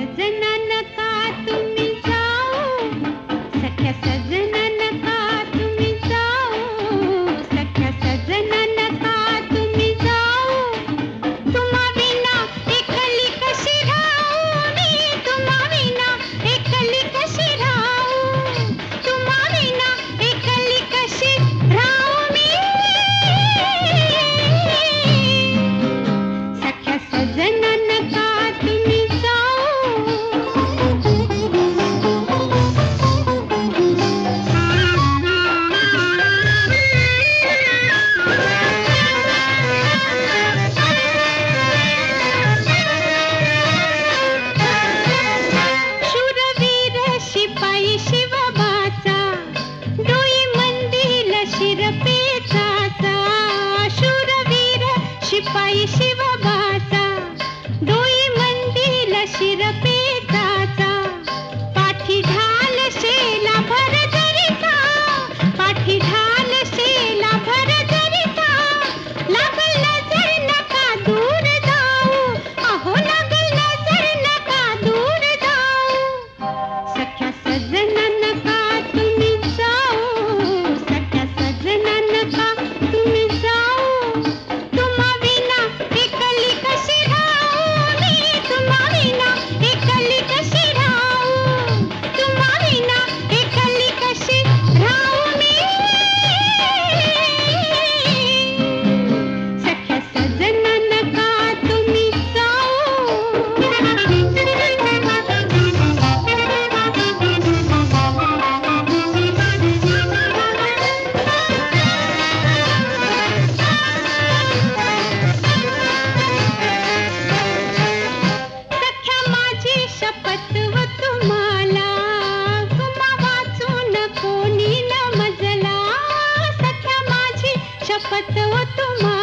सजना नका तुम जाओ सख्या सजना शपथ वो तुम्हारी